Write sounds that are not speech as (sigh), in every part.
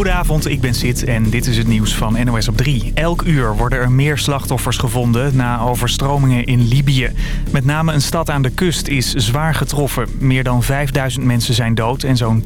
Goedenavond, ik ben Sid en dit is het nieuws van NOS op 3. Elk uur worden er meer slachtoffers gevonden na overstromingen in Libië. Met name een stad aan de kust is zwaar getroffen. Meer dan 5000 mensen zijn dood en zo'n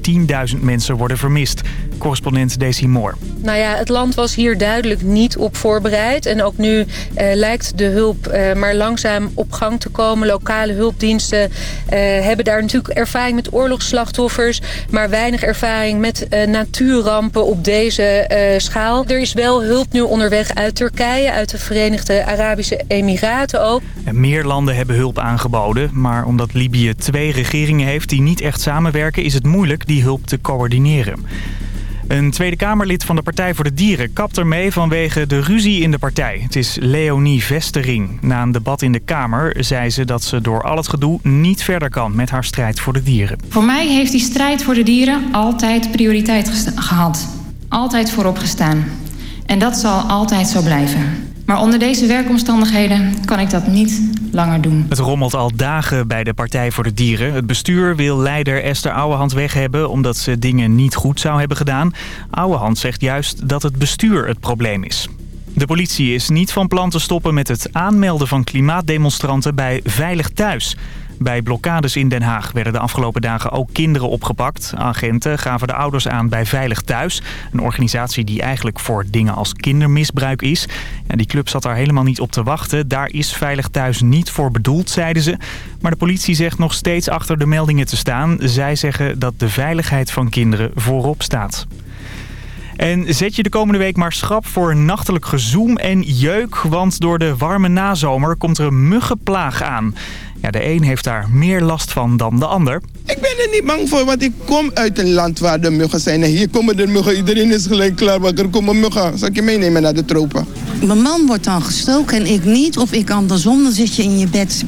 10.000 mensen worden vermist. Correspondent Daisy Moore. Nou ja, het land was hier duidelijk niet op voorbereid. En ook nu eh, lijkt de hulp eh, maar langzaam op gang te komen. Lokale hulpdiensten eh, hebben daar natuurlijk ervaring met oorlogsslachtoffers... maar weinig ervaring met uh, natuurrampen op deze uh, schaal. Er is wel hulp nu onderweg uit Turkije, uit de Verenigde Arabische Emiraten ook. En meer landen hebben hulp aangeboden, maar omdat Libië twee regeringen heeft die niet echt samenwerken... is het moeilijk die hulp te coördineren. Een Tweede Kamerlid van de Partij voor de Dieren kapt ermee vanwege de ruzie in de partij. Het is Leonie Vestering. Na een debat in de Kamer zei ze dat ze door al het gedoe niet verder kan met haar strijd voor de dieren. Voor mij heeft die strijd voor de dieren altijd prioriteit gehad. Altijd voorop gestaan. En dat zal altijd zo blijven. Maar onder deze werkomstandigheden kan ik dat niet langer doen. Het rommelt al dagen bij de Partij voor de Dieren. Het bestuur wil leider Esther Ouwehand weg hebben... omdat ze dingen niet goed zou hebben gedaan. Ouwehand zegt juist dat het bestuur het probleem is. De politie is niet van plan te stoppen met het aanmelden van klimaatdemonstranten bij Veilig Thuis... Bij blokkades in Den Haag werden de afgelopen dagen ook kinderen opgepakt. Agenten gaven de ouders aan bij Veilig Thuis. Een organisatie die eigenlijk voor dingen als kindermisbruik is. Ja, die club zat daar helemaal niet op te wachten. Daar is Veilig Thuis niet voor bedoeld, zeiden ze. Maar de politie zegt nog steeds achter de meldingen te staan. Zij zeggen dat de veiligheid van kinderen voorop staat. En zet je de komende week maar schrap voor nachtelijk gezoem en jeuk... want door de warme nazomer komt er een muggenplaag aan. Ja, de een heeft daar meer last van dan de ander. Ik ben er niet bang voor, want ik kom uit een land waar de muggen zijn. En hier komen de muggen. Iedereen is gelijk klaar, maar er komen muggen. Zal ik je meenemen naar de tropen? Mijn man wordt dan gestoken en ik niet. Of ik andersom, dan zit je in je bed.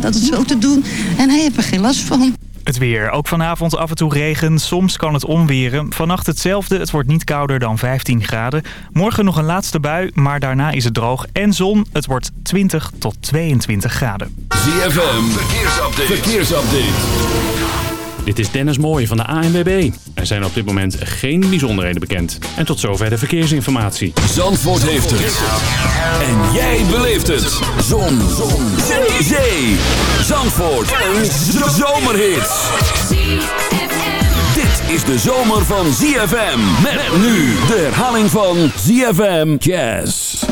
Dat is zo te doen. En hij heeft er geen last van. Het weer. Ook vanavond af en toe regen. Soms kan het onweren. Vannacht hetzelfde. Het wordt niet kouder dan 15 graden. Morgen nog een laatste bui, maar daarna is het droog en zon. Het wordt 20 tot 22 graden. ZFM. Verkeersupdate. Verkeersupdate. Dit is Dennis Mooij van de ANWB. Er zijn op dit moment geen bijzonderheden bekend. En tot zover de verkeersinformatie. Zandvoort heeft het. En jij beleeft het. Zon. Zon. Zee. Zandvoort. Een zomerhit. Dit is de zomer van ZFM. Met nu de herhaling van ZFM Jazz.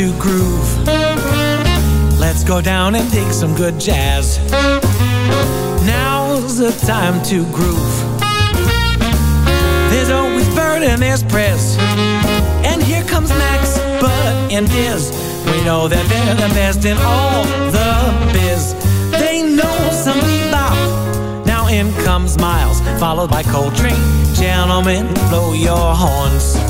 To groove. Let's go down and dig some good jazz. Now's the time to groove. There's always Bird and there's Press. And here comes Max, Bud, and Diz. We know that they're the best in all the biz. They know some bebop. Now in comes Miles, followed by Coltrane. Gentlemen, blow your horns.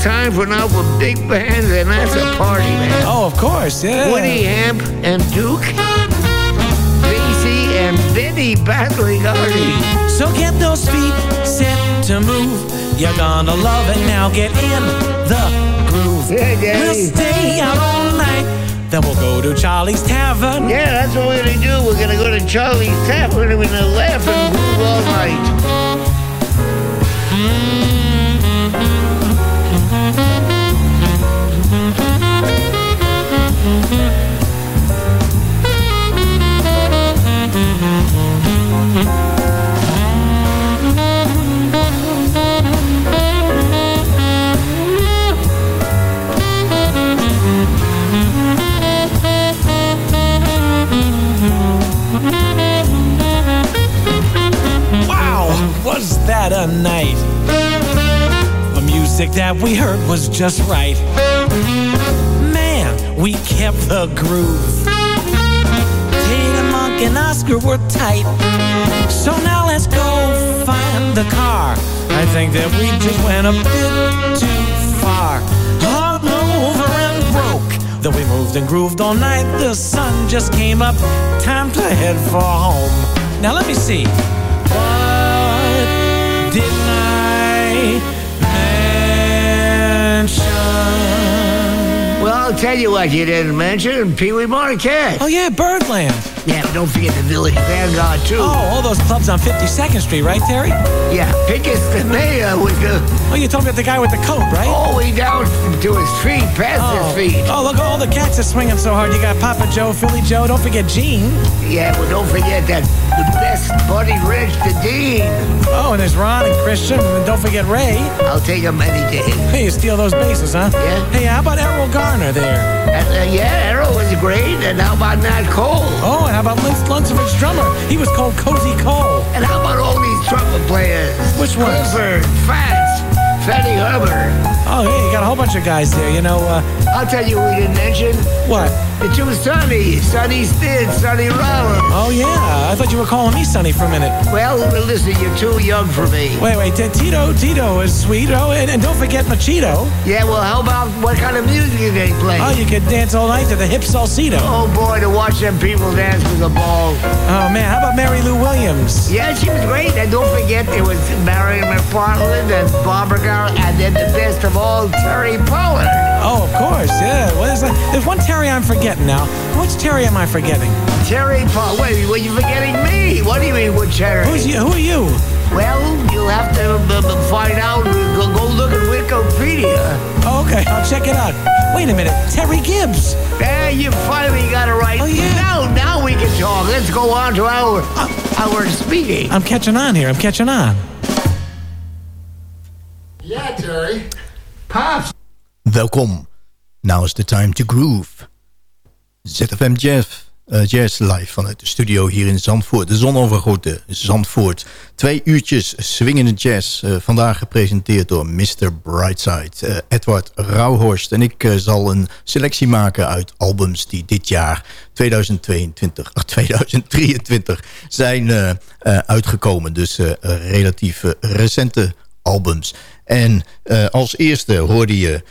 It's time for now for big bands, and that's a party, man. Oh, of course, yeah. Woody Hamp and Duke, Basie and Benny battling Artie. So get those feet set to move. You're gonna love it now. Get in the groove. Yeah, Daddy. We'll stay out all night. Then we'll go to Charlie's Tavern. Yeah, that's what we're gonna do. We're gonna go to Charlie's Tavern and we're gonna laugh and groove all night. Music that we heard was just right. Man, we kept the groove. Tatum, Monk, and Oscar were tight. So now let's go find the car. I think that we just went a bit too far. Hung over and broke. Though we moved and grooved all night, the sun just came up. Time to head for home. Now let me see. Tell you what you didn't mention. Pee Wee Marquette. Oh yeah, Birdland. Yeah, but don't forget the Village Vanguard, too. Oh, all those clubs on 52nd Street, right, Terry? Yeah, Pickus the mayor with the Oh, you told me about the guy with the coat, right? all the way down to his feet, past Oh. his feet. Oh, look, all the cats are swinging so hard. You got Papa Joe, Philly Joe. Don't forget Gene. Yeah, well, don't forget that Buddy Rich, the Dean. Oh, and there's Ron and Christian. And don't forget Ray. I'll take him any day. Hey, (laughs) you steal those bases, huh? Yeah. Hey, how about Errol Garner there? And, uh, yeah, Arrow was great. And how about Nat Cole? Oh, and how about Lince Luncevich drummer? He was called Cozy Cole. And how about all these trumpet players? Which ones? Clifford, Fats, Fatty Hubbard. Oh, yeah, you got a whole bunch of guys there. You know, uh, I'll tell you who we didn't mention. what? The two Sonnies, Sonny Stitt, Sonny Rollins. Oh, yeah. I thought you were calling me Sonny for a minute. Well, listen, you're too young for me. Wait, wait. Tito, Tito is sweet. Oh, and, and don't forget Machito. Yeah, well, how about what kind of music they play? Oh, you could dance all night to the hip salsito. Oh, boy, to watch them people dance with the ball. Oh, man. How about Mary Lou Williams? Yeah, she was great. And don't forget, there was Marion McFarland and Barbara Garrett, and then the best of all, Terry Pollard. Oh, of course. Yeah. What is that? There's one Terry I'm forgetting now. Which Terry am I forgetting? Terry Pollard. Wait, were you forgetting me? What do you mean, with Terry? Who's you? Who are you? Well, you'll have to uh, uh, find out. Go, go look at Wikipedia. Oh, okay. I'll check it out. Wait a minute. Terry Gibbs. There, you finally got it right. Oh, yeah. Now, now we can talk. Let's go on to our our speaking. I'm catching on here. I'm catching on. Yeah, Terry. Pops. Welkom. Now is the time to groove. ZFM Jazz, eh, jazz live vanuit de studio hier in Zandvoort. De zonovergoten Zandvoort. Twee uurtjes swingende jazz. eh, vandaag gepresenteerd door Mr. Brightside. eh, Edward Rauhorst. En ik zal een selectie maken uit albums die dit jaar 2022, ach, 2023 zijn uitgekomen. Dus relatief recente albums. En als eerste hoorde je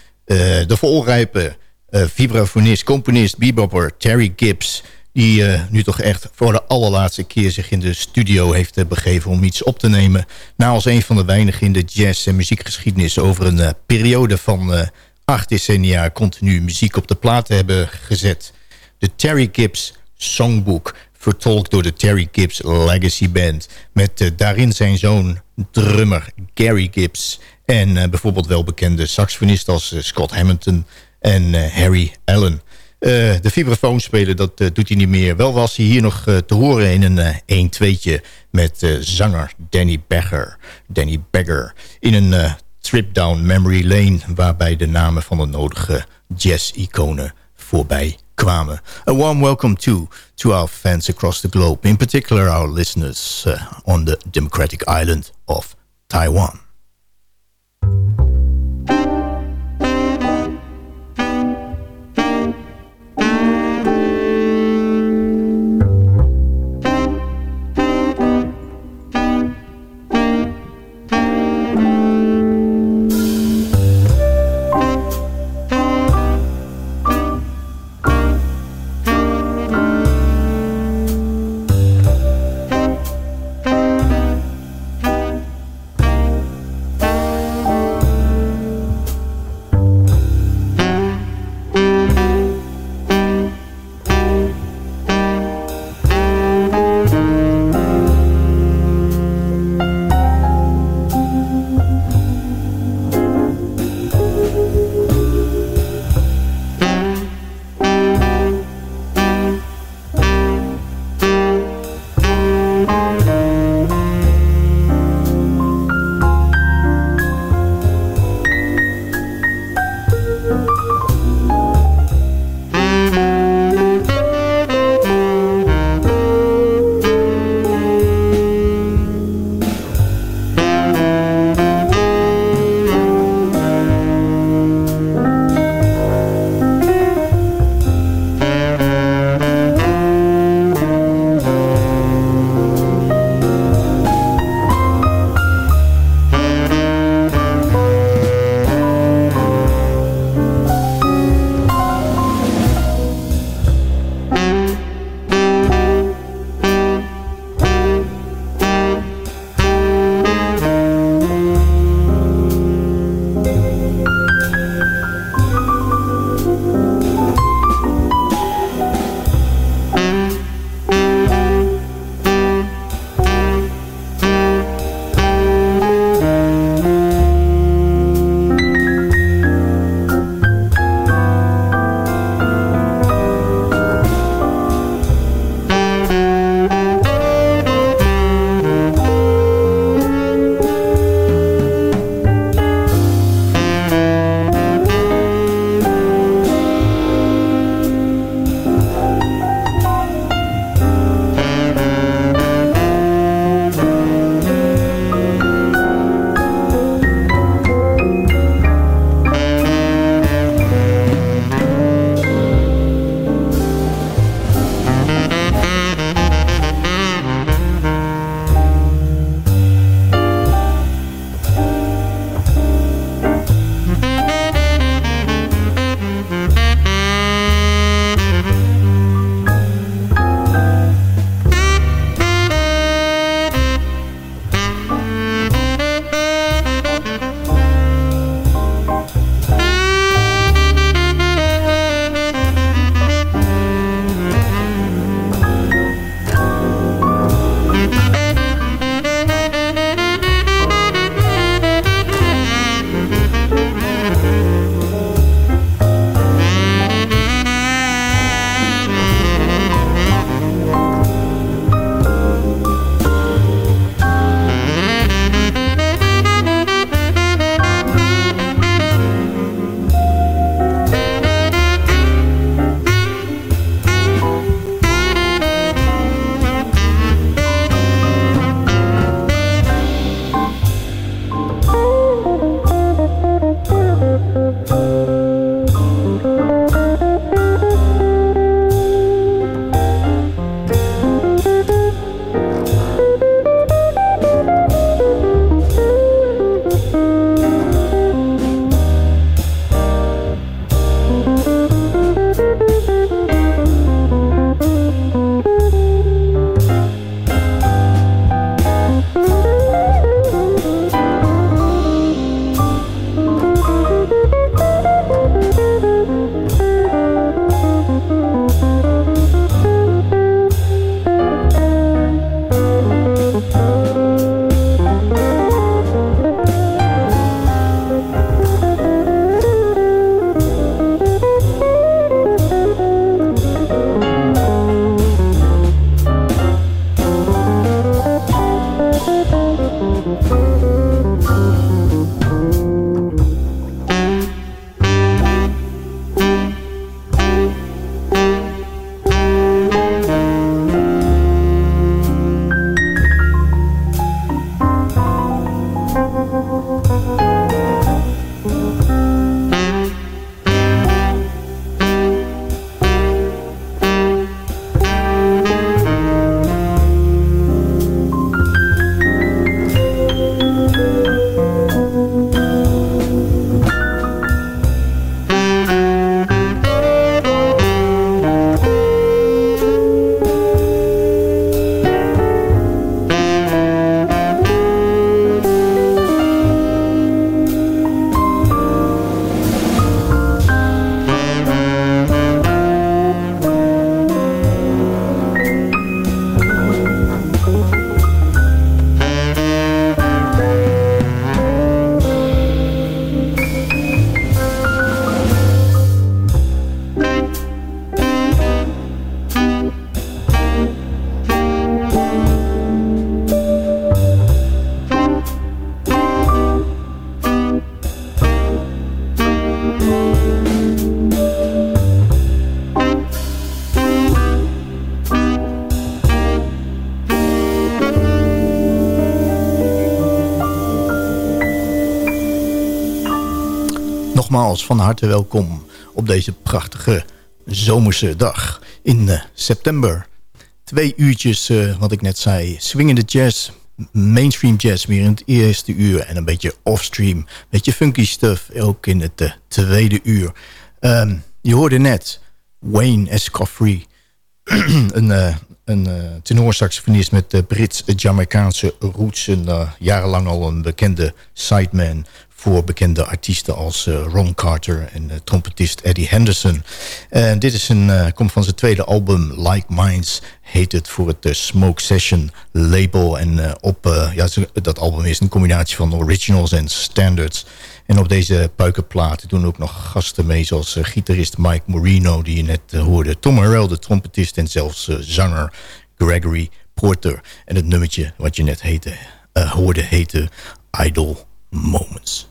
de volrijpe eh vibrafonist, componist, bebopper Terry Gibbs... die eh, nu toch echt voor de allerlaatste keer zich in de studio heeft eh, begeven... om iets op te nemen. Na als een van de weinigen in de jazz- en muziekgeschiedenis... over een eh, periode van eh, acht decennia continu muziek op de plaat hebben gezet. De Terry Gibbs Songbook, vertolkt door de Terry Gibbs Legacy Band... met eh, daarin zijn zoon, drummer Gary Gibbs... en eh, bijvoorbeeld welbekende saxofonist als eh, Scott Hamilton en eh, Harry Allen... De vibrafoon spelen, dat doet hij niet meer. Wel was hij hier nog te horen in een eh 1-2'tje met zanger Danny Bagger. Danny Bagger in een trip down memory lane... waarbij de namen van de nodige jazz-iconen voorbij kwamen. A warm welcome to, to our fans across the globe. In particular our listeners on the democratic island of Taiwan. Van harte welkom op deze prachtige zomerse dag in eh, september. Twee uurtjes, uh, wat ik net zei, swingende jazz, mainstream jazz weer in het eerste uur... en een beetje offstream, beetje funky stuff, ook in het uh, tweede uur. Um, je hoorde net Wayne Escoffrey, (clears throat) een, een tenorsaxofonist met Brits-Jamaicaanse roots... en jarenlang al een bekende sideman voor bekende artiesten als uh, Ron Carter en uh, trompetist Eddie Henderson. En dit is een, uh, komt van zijn tweede album, Like Minds, heet het voor het Smoke Session label. En op ja, dat album is een combinatie van originals en standards. En op deze puikenplaat doen ook nog gasten mee... zoals gitarist Mike Moreno, die je net hoorde. Tom Harrell, de trompetist en zelfs zanger Gregory Porter. En het nummertje wat je net heette, hoorde heette Idol Moments.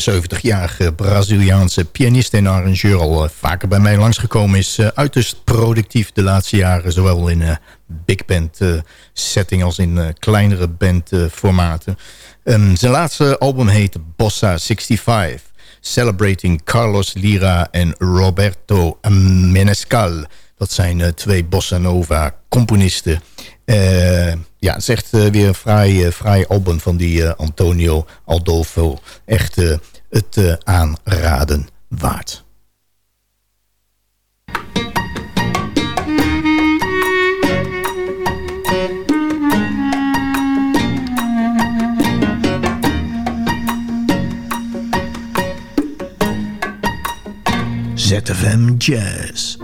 78-jarige Braziliaanse pianist en arrangeur... al vaker bij mij langsgekomen is. uiterst productief de laatste jaren, zowel in big band setting... als in kleinere bandformaten. Um, zijn laatste album heet Bossa 65... Celebrating Carlos Lira en Roberto Menescal. Dat zijn twee bossa nova componisten. Uh, ja, het is echt uh, weer een fraai, fraai album van die Antonio Aldolfo. Echt het aanraden waard. ZFM Jazz.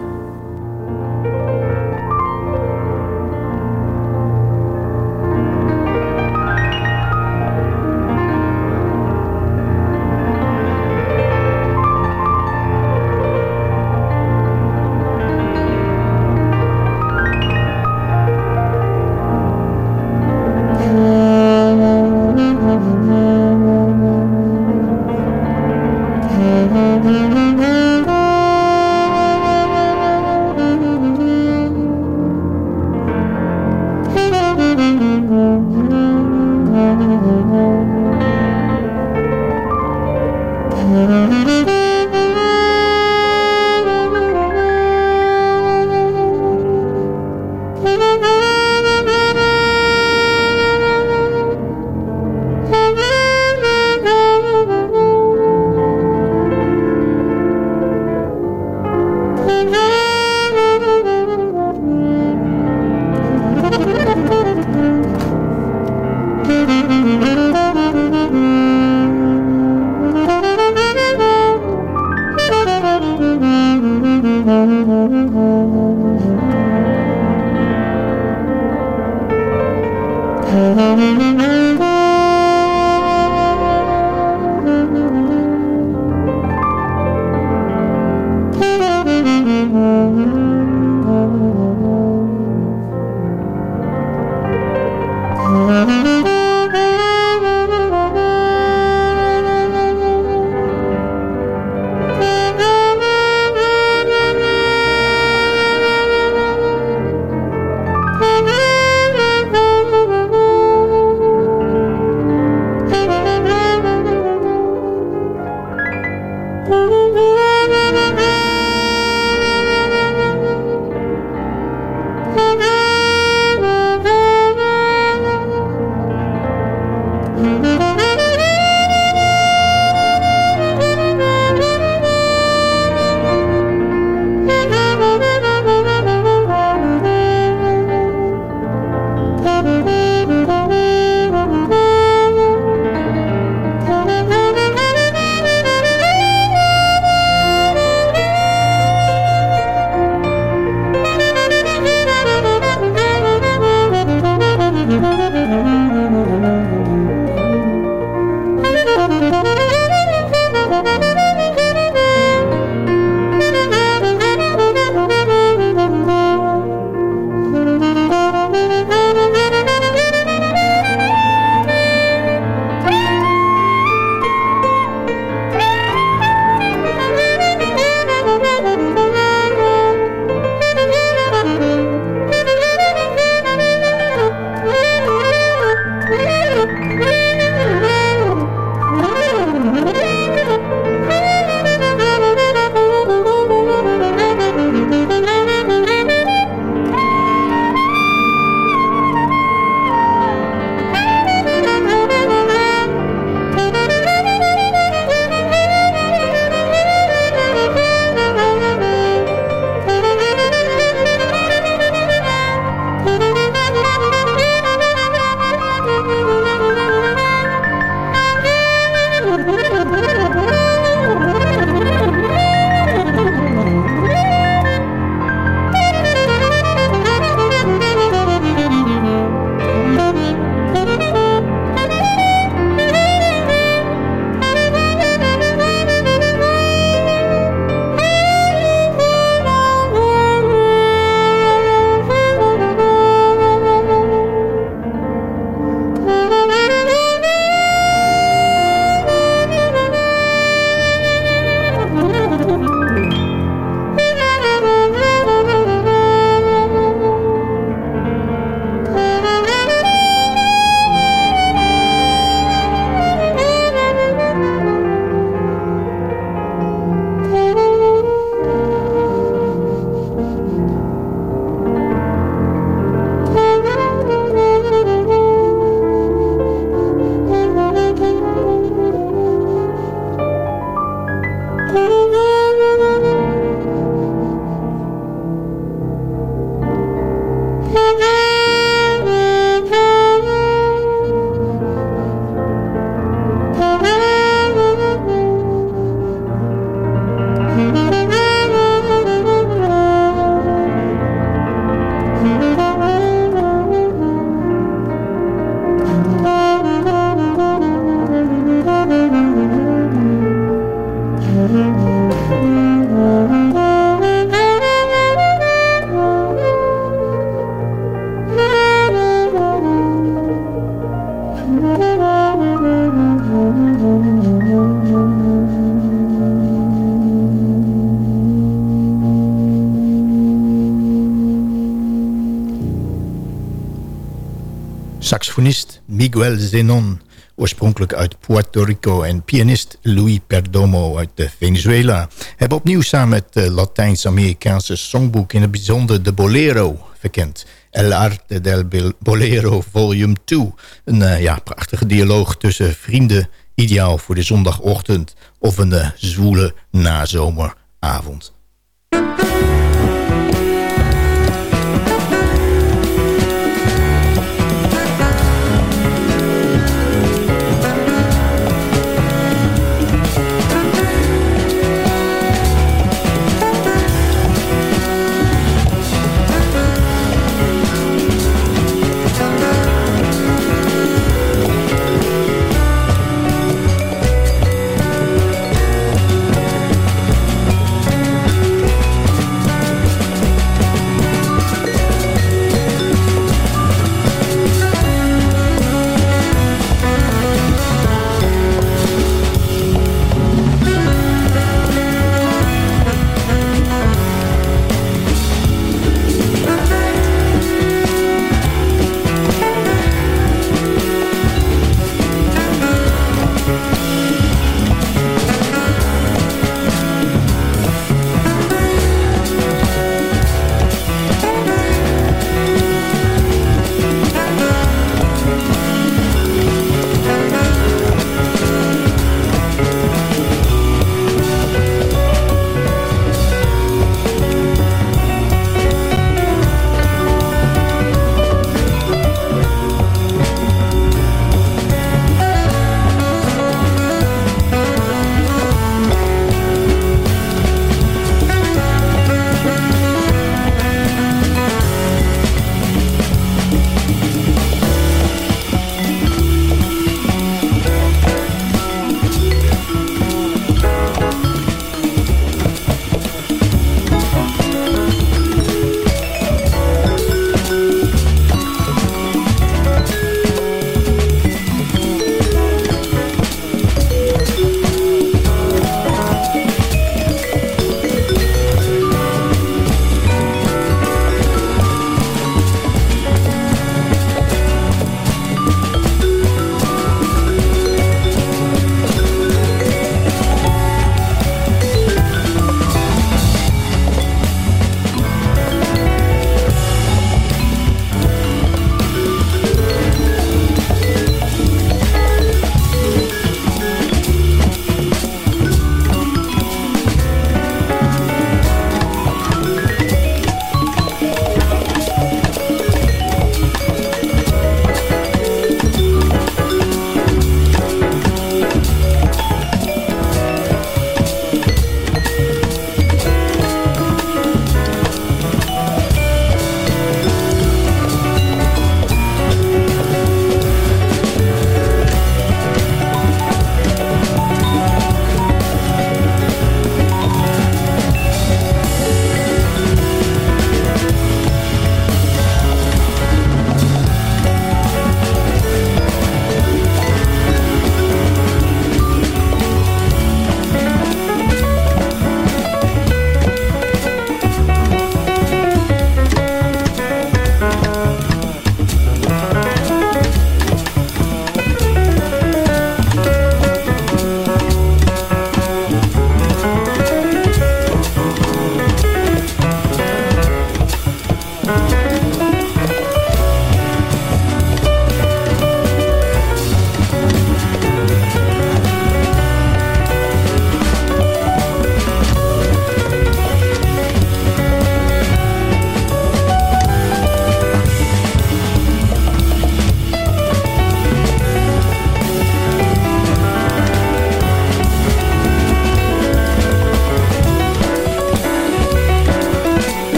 Saxofonist Miguel Zenon, oorspronkelijk uit Puerto Rico... en pianist Louis Perdomo uit Venezuela... hebben opnieuw samen met het Latijns-Amerikaanse songboek... in het bijzonder de Bolero verkend... El Arte del Bolero Volume 2. Een uh, ja, prachtige dialoog tussen vrienden... ideaal voor de zondagochtend of een uh, zwoele nazomeravond.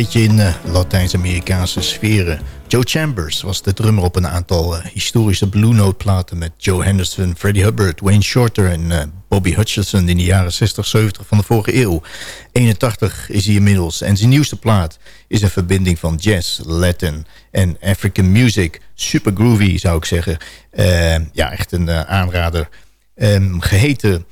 Beetje in uh, Latijns-Amerikaanse sferen. Joe Chambers was de drummer op een aantal uh, historische Blue Note platen... met Joe Henderson, Freddie Hubbard, Wayne Shorter en uh, Bobby Hutcherson... in de jaren 60, 70 van de vorige eeuw. 81 is hij inmiddels en zijn nieuwste plaat is een verbinding van jazz, Latin en African music. Super groovy zou ik zeggen. ja, echt een aanrader. Um, geheten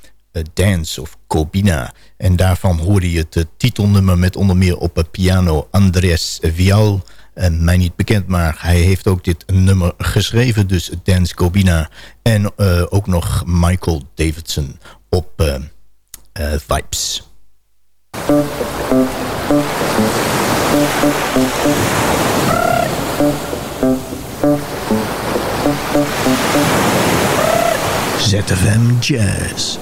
Dance of Cobina. En daarvan hoorde je het titelnummer met onder meer op het piano Andres Vial. En mij niet bekend, maar hij heeft ook dit nummer geschreven. Dus Dance Cobina. En ook nog Michael Davidson op Vibes. ZFM Jazz.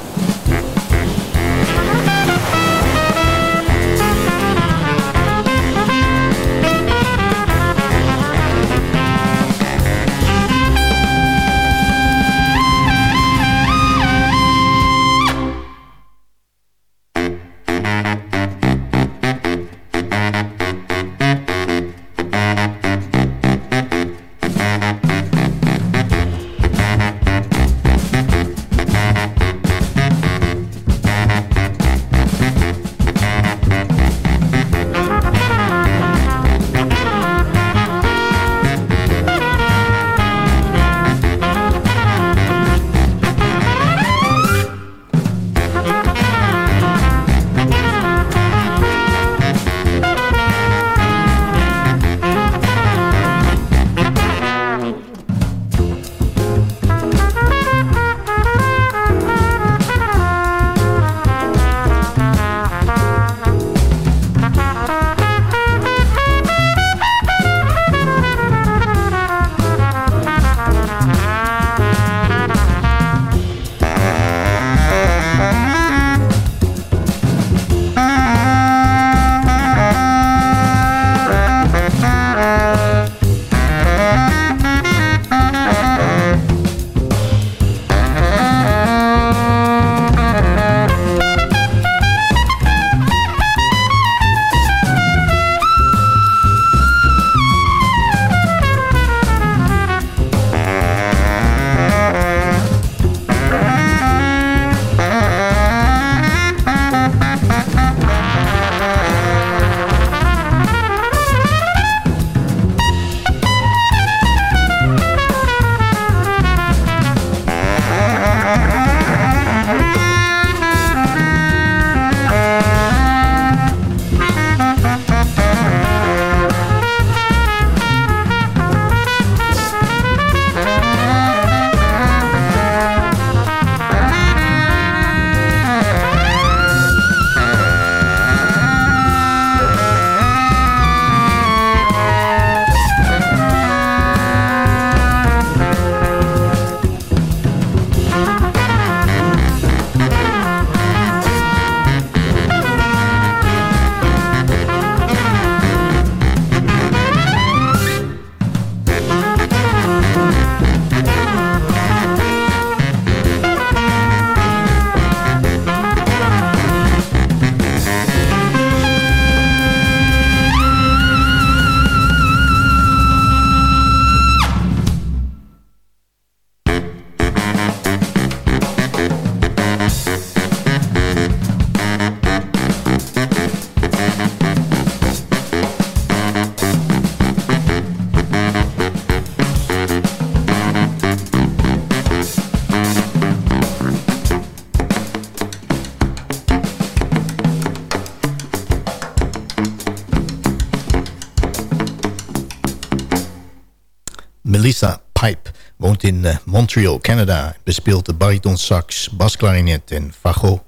Woont in uh, Montreal, Canada. Bespeelt de bariton sax, basklarinet en fagot.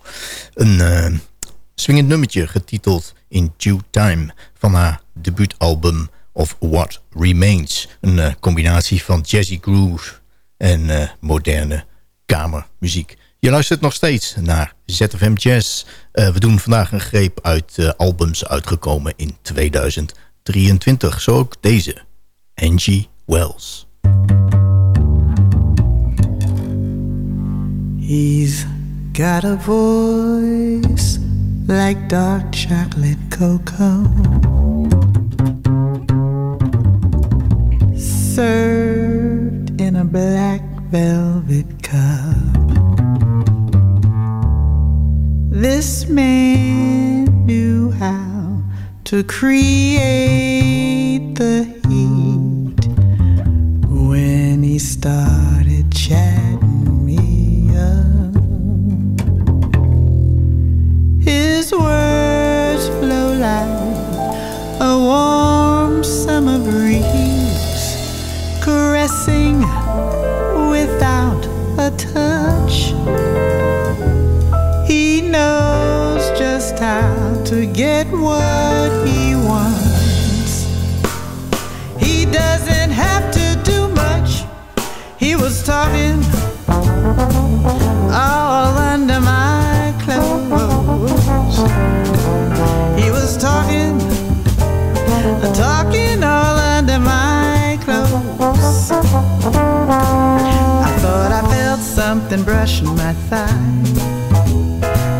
Een uh, swingend nummertje getiteld In Due Time van haar debuutalbum of What Remains. Een uh, combinatie van jazzy groove en moderne kamermuziek. Je luistert nog steeds naar ZFM Jazz. we doen vandaag een greep uit albums uitgekomen in 2023. Zo ook deze. Angie Wells. He's got a voice like dark chocolate cocoa. Served in a black velvet cup. This man knew how to create the heat when he started. Touch. He knows just how to get what he wants. He doesn't have to do much. He was talking all under my clothes. He was talking, talking all under my clothes. Something brushing my thigh.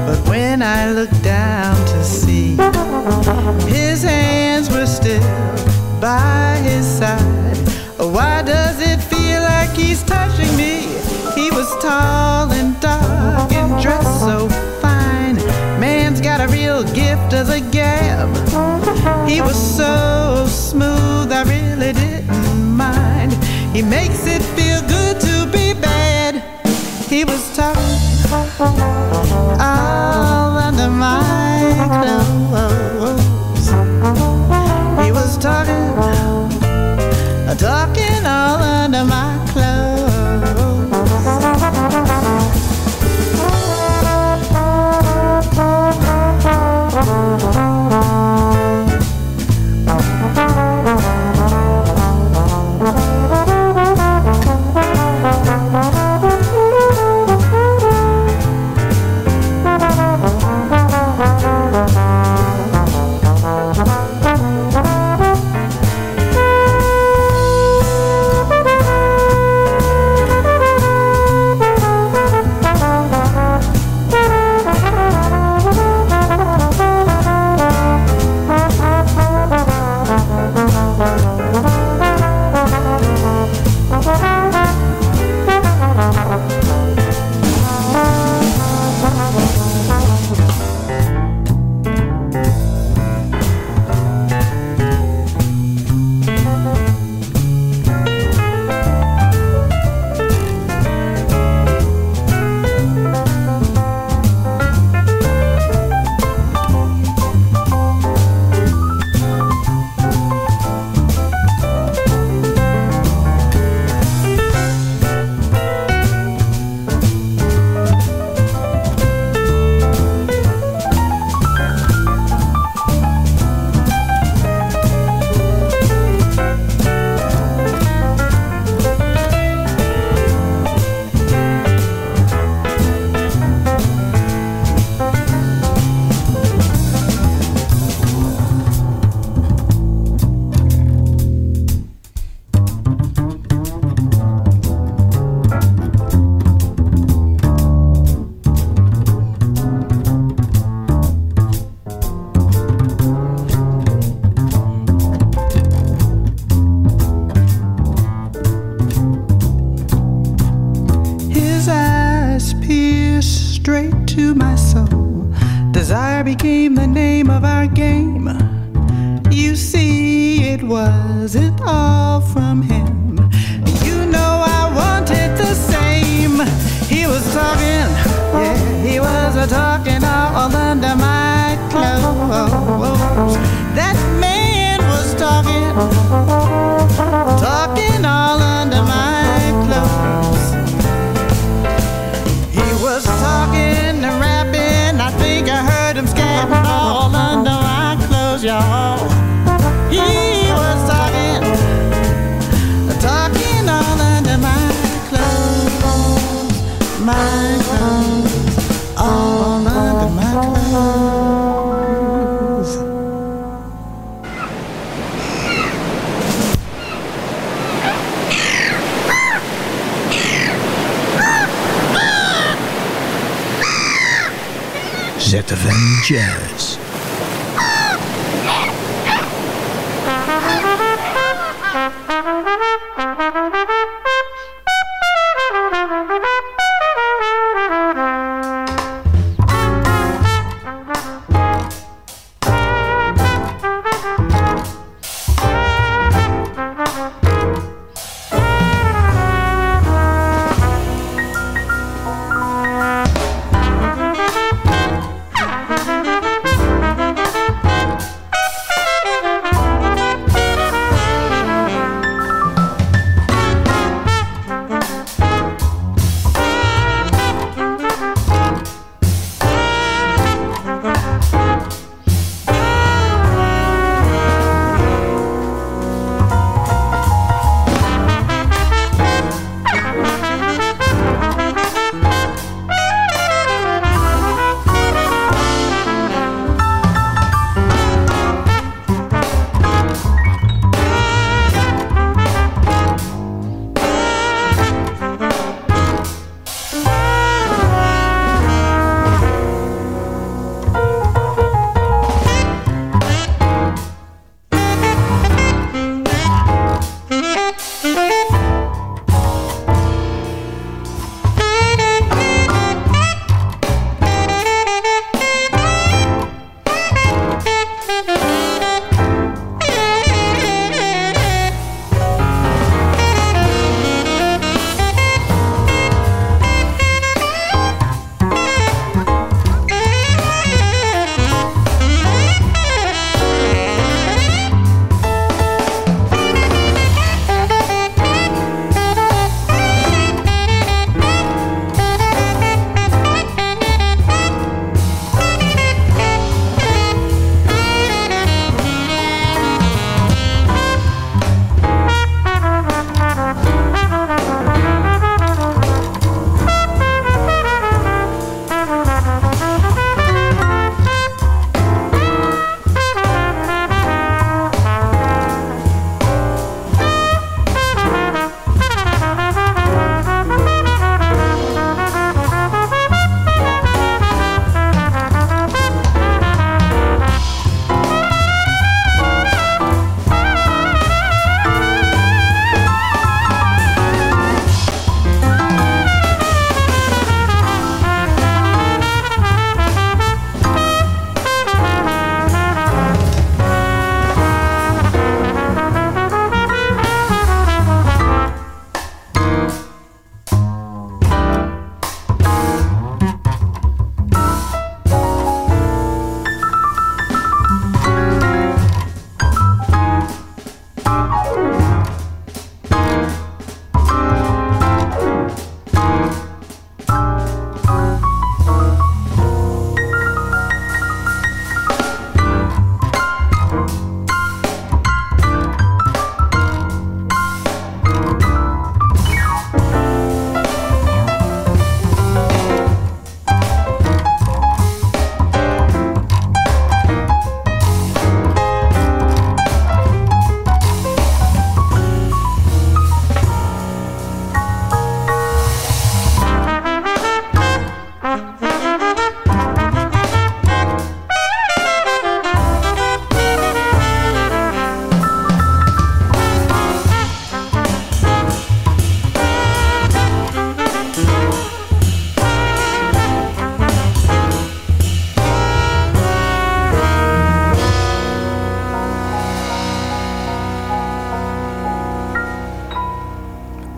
But when I looked down to see, his hands were still by his side. Oh, why does it feel like he's touching me? He was tall and dark and dressed so fine. Man's got a real gift of the gab. He was so smooth, I really didn't mind. He makes it He was talking all under my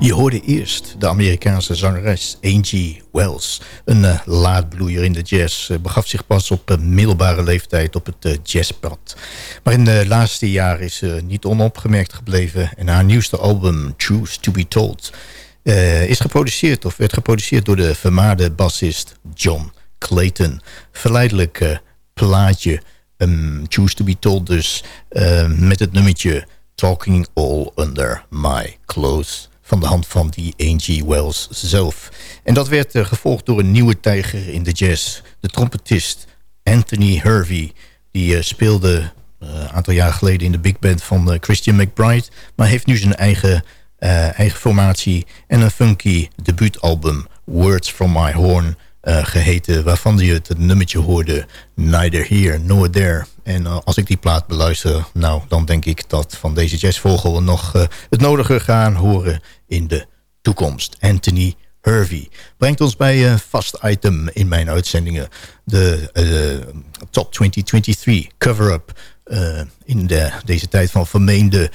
Je hoorde eerst de Amerikaanse zangeres Angie Wells. Een uh, laadbloeier in de jazz. Begaf zich pas op uh, middelbare leeftijd op het jazzpad. Maar in de laatste jaren is ze niet onopgemerkt gebleven. En haar nieuwste album, Truth to be Told... is geproduceerd of werd geproduceerd door de vermaarde bassist John Clayton. Verleidelijk plaatje, Choose to be Told dus... met het nummertje Talking All Under My Clothes van de hand van die Angie Wells zelf. En dat werd uh, gevolgd door een nieuwe tijger in de jazz. De trompetist Anthony Hervey. Die uh, speelde een uh, aantal jaar geleden in de big band van Christian McBride. Maar heeft nu zijn eigen, eigen formatie en een funky debuutalbum Words From My Horn uh, geheten... waarvan je het nummertje hoorde Neither Here Nor There. En als ik die plaat beluister, nou, dan denk ik dat van deze jazzvogel... nog het nodige gaan horen in de toekomst. Anthony Hervey brengt ons bij een vast item in mijn uitzendingen. De Top 2023 cover-up in de, deze tijd van vermeende...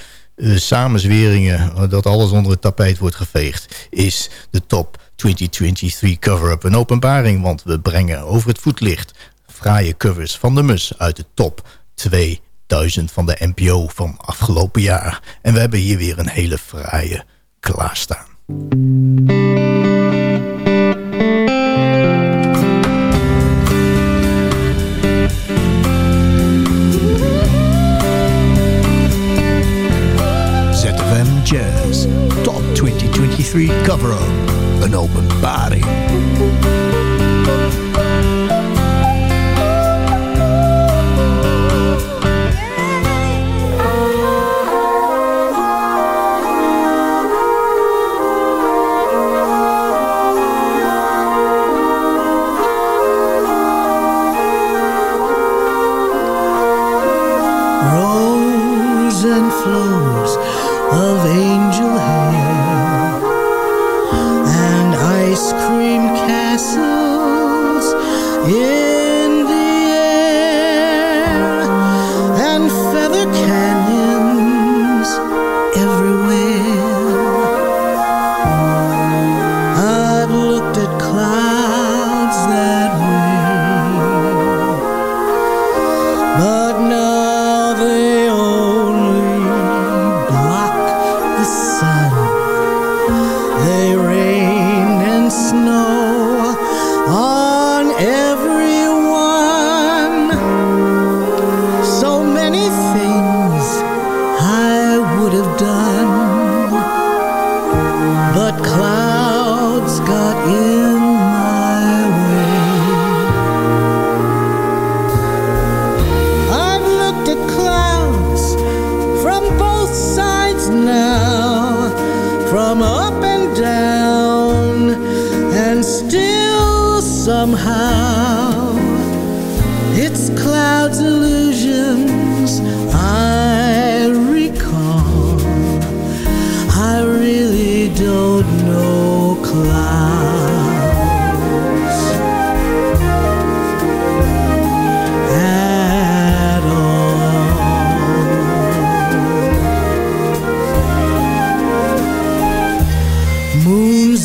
samenzweringen, dat alles onder het tapijt wordt geveegd... is de top 2023 cover-up een openbaring... want we brengen over het voetlicht fraaie covers van de mus uit de top 2000 van de NPO van afgelopen jaar. En we hebben hier weer een hele fraaie klaarstaan. ZFM Jazz Top 2023 cover-up een openbaring.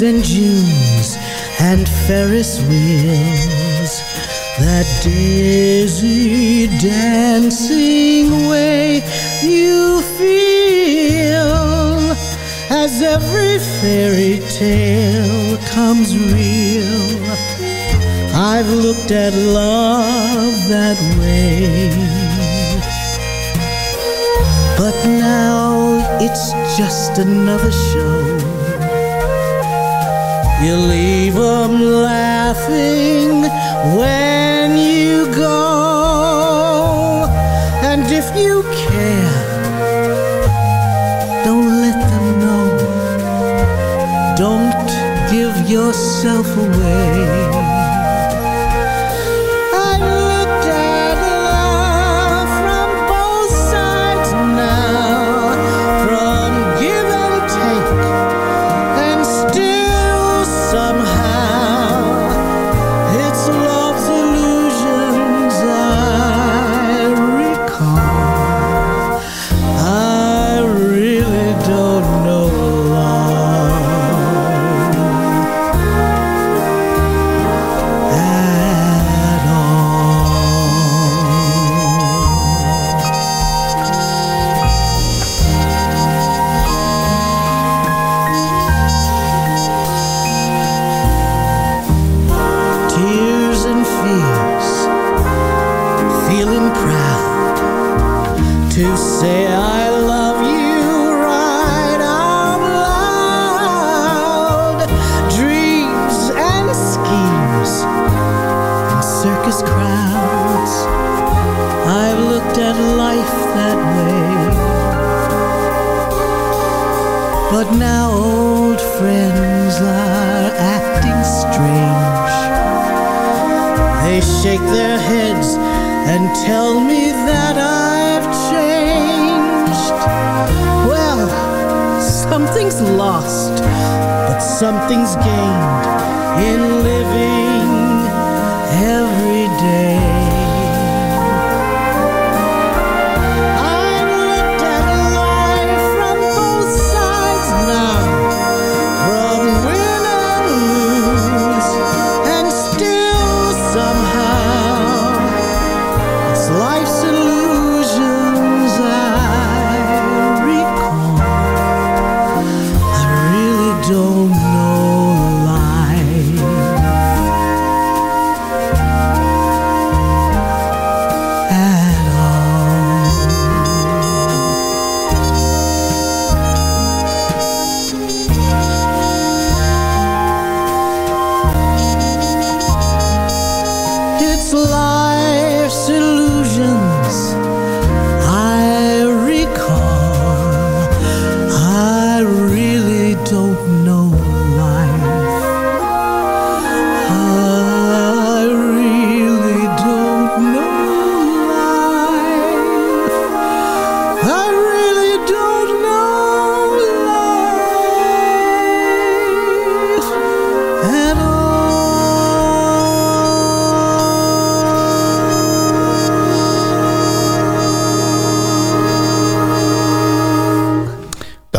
And Junes and Ferris wheels. That dizzy dancing way you feel as every fairy tale comes real. I've looked at love that way. But now it's just another show you leave them laughing when you go. And if you care, don't let them know. Don't give yourself away. Circus crowds. I've looked at life that way. But now old friends are acting strange. They shake their heads and tell me that I've changed. Well, something's lost, but something's gained in living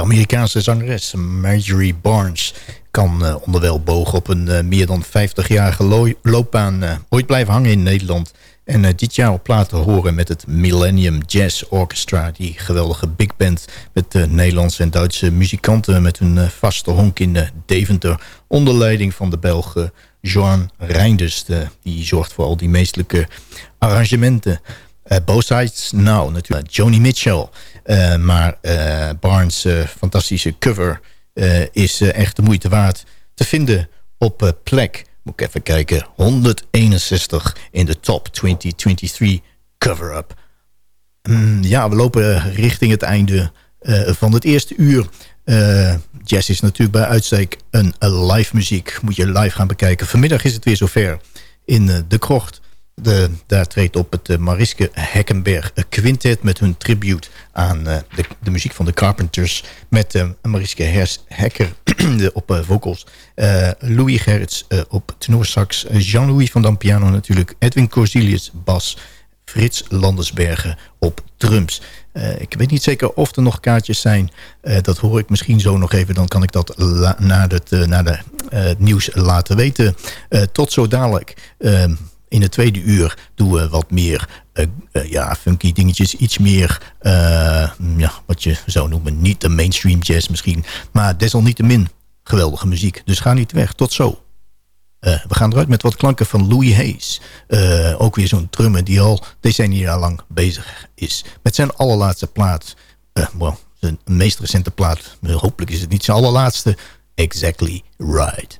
Amerikaanse zangeres Marjorie Barnes kan uh, onderwijl bogen op een uh, meer dan 50-jarige lo loopbaan uh, ooit blijven hangen in Nederland. En dit jaar op platen horen met het Millennium Jazz Orchestra. Die geweldige big band met Nederlandse en Duitse muzikanten met hun vaste honk in Deventer. Onder leiding van de Belg Joan Reinders. die zorgt voor al die meestelijke arrangementen. Both Sides Now, natuurlijk. Joni Mitchell. Uh, maar uh, Barnes' fantastische cover is echt de moeite waard te vinden op plek. Moet ik even kijken. 161 in de top 2023 cover-up. Mm, ja, we lopen richting het einde van het eerste uur. jazz is natuurlijk bij uitstek een, een live muziek. Moet je live gaan bekijken. Vanmiddag is het weer zover in de krocht. De, daar treedt op het uh, Mariske Heckenberg Quintet... met hun tribute aan uh, de, de, muziek van de Carpenters... met Mariske Hers Hekker (clears throat) op vocals... Louis Gerrits op tenorsax... Jean-Louis van Dam piano natuurlijk... Edwin Corsilius bas... Frits Landersbergen op drums. ik weet niet zeker of er nog kaartjes zijn. dat hoor ik misschien zo nog even. Dan kan ik dat na, het, na de nieuws laten weten. tot zo dadelijk... In het tweede uur doen we wat meer uh, uh, ja, funky dingetjes. Iets meer, uh, ja, wat je zou noemen, niet de mainstream jazz misschien. Maar desalniettemin geweldige muziek. Dus ga niet weg. Tot zo. we gaan eruit met wat klanken van Louis Hayes. ook weer zo'n drummer die al decennia lang bezig is. Met zijn allerlaatste plaat. well, zijn meest recente plaat. Hopelijk is het niet zijn allerlaatste. Exactly Right.